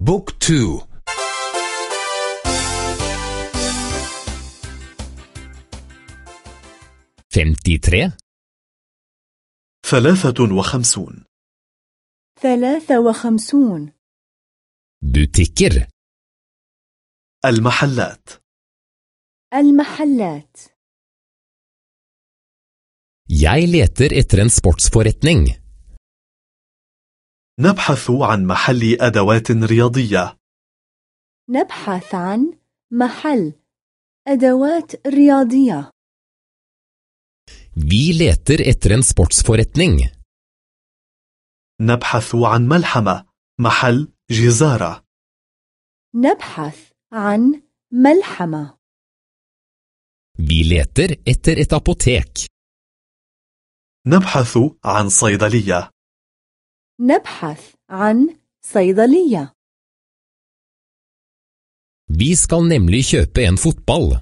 Book to. Femtitre ثلاثة وخمسون. ثلاثة وخمسون. Butikker المحلات. المحلات. Jeg leter etter en sportsforretning. نبحث عن محل أدوات رياضية. نبحث عن محل أدوات رياضية. Vi leter etter en sportsforretning. نبحث عن ملحمة محل جزارة. نبحث عن ملحمة. Vi leter etter et apotek. نبحث عن صيدلية. نبحث عن صيدلية. Vi skal nemlig kjøpe en fotball.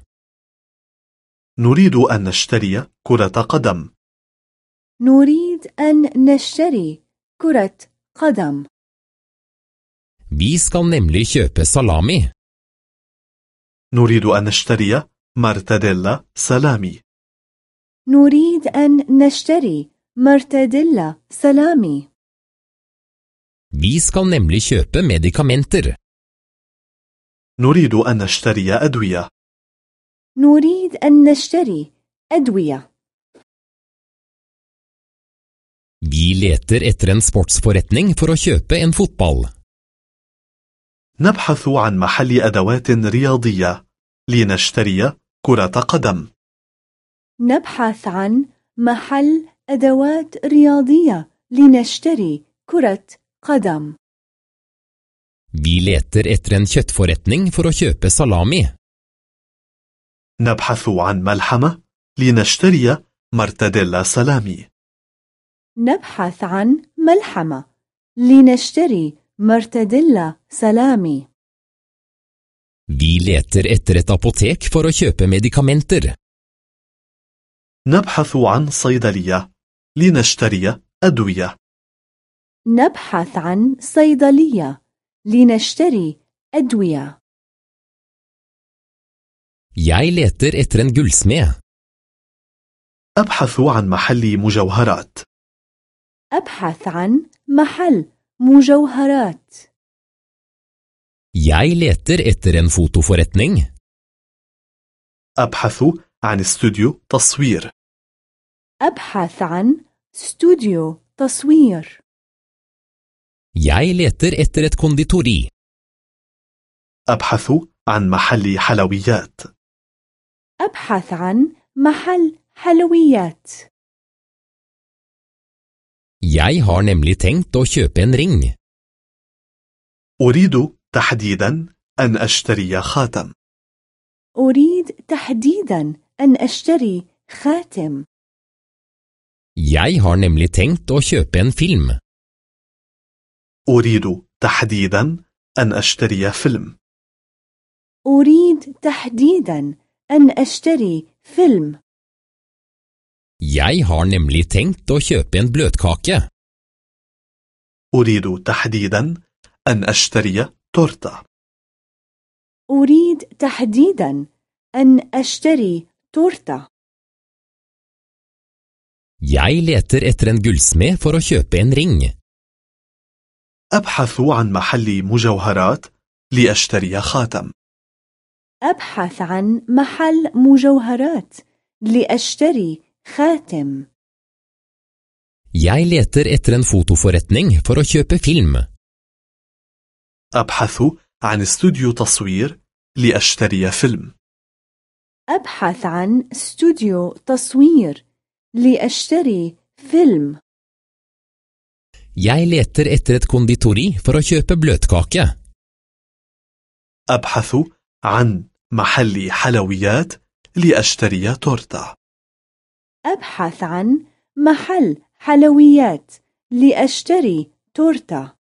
نريد أن نشتري كرة قدم. نريد أن نشتري كرة قدم. Vi skal nemlig kjøpe salami. نريد أن نشتري مرتديلا سلامي. نريد أن نشتري مرتديلا سلامي. Vi skal nemlig kjøpe medikamenter. نريد أن نشتري أدوية نريد أن نشتري أدوية Vi leter etter en sportsforretning for å kjøpe en fotball. نبحث عن محل أدوات رياضية لنشتري كرة قدم نبحث عن محل أدوات رياضية لنشتري كرة قدم Vi leter etter en kjøttforretning for å kjøpe salami. نبحث عن ملحمة لنشتري مرتديلا سلامي نبحث عن ملحمة لنشتري مرتديلا سلامي Vi leter etter et apotek for å kjøpe medikamenter. نبحث عن صيدلية لنشتري أدوية نبحث عن صيدلية لنشتري أدوية. Jeg leter etter en gullsmed. أبحث عن محل مجوهرات. أبحث عن محل مجوهرات. Jeg leter etter en fotoforretning. أبحث عن استوديو تصوير. أبحث عن استوديو تصوير. Jeg leter etter et konditori. أبحث عن محل حلويات أبحث عن محل حلويات Jeg har nemlig tenkt å kjøpe en ring. أريد تحديدا أن أشتري خاتم أريد تحديدا أن أشتري خاتم Jeg har nemlig tenkt å kjøpe en film. أريد تحديدا أن أشتري فيلم أريد تحديدا أن أشتري فيلم Jeg har nemlig tenkt å kjøpe en bløtkake. أريد تحديدا أن أشتري تورتة أريد تحديدا أن أشتري تورتة Jeg leter etter en gullsmed for å kjøpe en ring. أبحث عن محل مجوهرات لأشتري خاتم. أبحث عن محل مجوهرات لأشتري خاتم. Jeg leter etter en fotoforretning for å kjøpe film. أبحث عن استوديو تصوير لأشتري فيلم. أبحث عن استوديو تصوير لأشتري فيلم. Jeg leter etter et konditori for å kjøpe bløtkake. أبحث عن محل حلويات لأشتري تورتة أبحث عن محل حلويات لأشتري تورتة